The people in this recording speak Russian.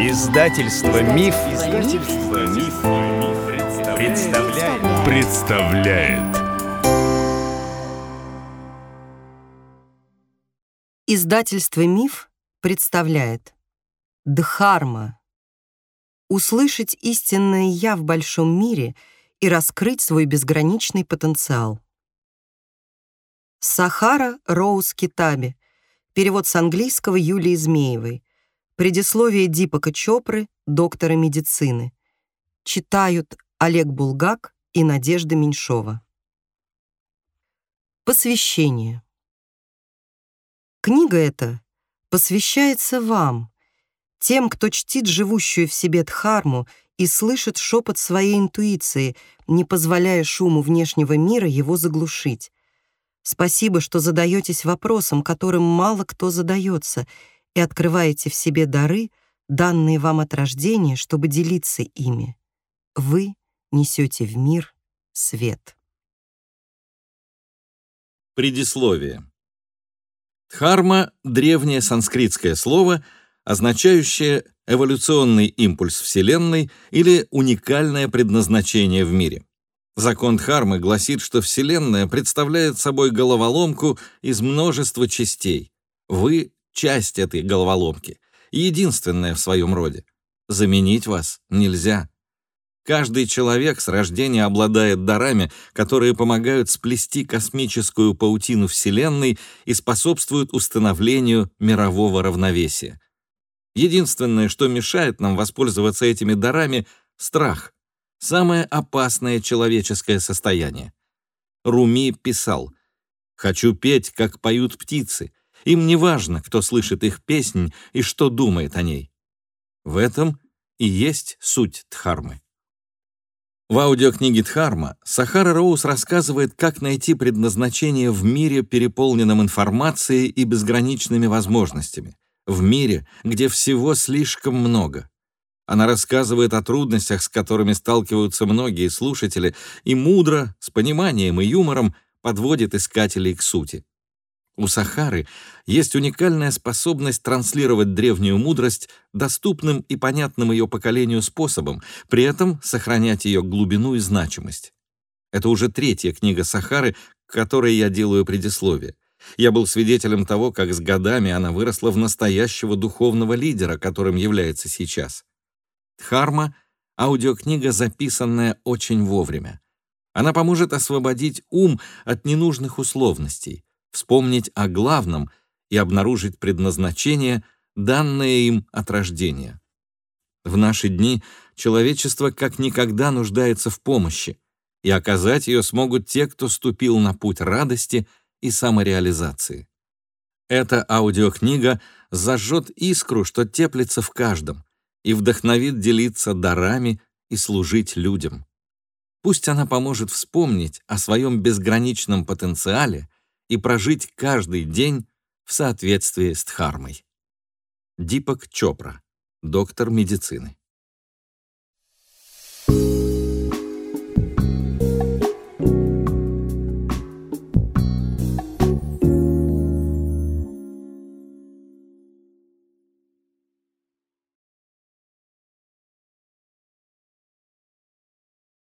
Издательство Миф, Издательство Миф, представляет. представляет. Издательство Миф представляет Дхарма. Услышать истинное «я» в большом мире и раскрыть свой безграничный потенциал. Сахара Роуз Китаби. Перевод с английского Юлии Змеевой. Предисловие Дипака Чопры, доктора медицины. Читают Олег Булгак и Надежда Меньшова. Посвящение. Книга эта посвящается вам, тем, кто чтит живущую в себе Дхарму и слышит шепот своей интуиции, не позволяя шуму внешнего мира его заглушить. Спасибо, что задаетесь вопросом, которым мало кто задается — и открываете в себе дары, данные вам от рождения, чтобы делиться ими. Вы несете в мир свет. Предисловие. Дхарма — древнее санскритское слово, означающее эволюционный импульс Вселенной или уникальное предназначение в мире. Закон Дхармы гласит, что Вселенная представляет собой головоломку из множества частей. Вы часть этой головоломки, единственная в своем роде. Заменить вас нельзя. Каждый человек с рождения обладает дарами, которые помогают сплести космическую паутину Вселенной и способствуют установлению мирового равновесия. Единственное, что мешает нам воспользоваться этими дарами — страх. Самое опасное человеческое состояние. Руми писал «Хочу петь, как поют птицы, им не важно, кто слышит их песнь и что думает о ней. В этом и есть суть Дхармы. В аудиокниге Дхарма Сахара Роуз рассказывает, как найти предназначение в мире, переполненном информацией и безграничными возможностями, в мире, где всего слишком много. Она рассказывает о трудностях, с которыми сталкиваются многие слушатели, и мудро, с пониманием и юмором подводит искателей к сути. У Сахары есть уникальная способность транслировать древнюю мудрость доступным и понятным ее поколению способом, при этом сохранять ее глубину и значимость. Это уже третья книга Сахары, к которой я делаю предисловие. Я был свидетелем того, как с годами она выросла в настоящего духовного лидера, которым является сейчас. Дхарма — аудиокнига, записанная очень вовремя. Она поможет освободить ум от ненужных условностей, вспомнить о главном и обнаружить предназначение, данное им от рождения. В наши дни человечество как никогда нуждается в помощи, и оказать ее смогут те, кто ступил на путь радости и самореализации. Эта аудиокнига зажжет искру, что теплится в каждом, и вдохновит делиться дарами и служить людям. Пусть она поможет вспомнить о своем безграничном потенциале и прожить каждый день в соответствии с Дхармой. Дипак Чопра, доктор медицины.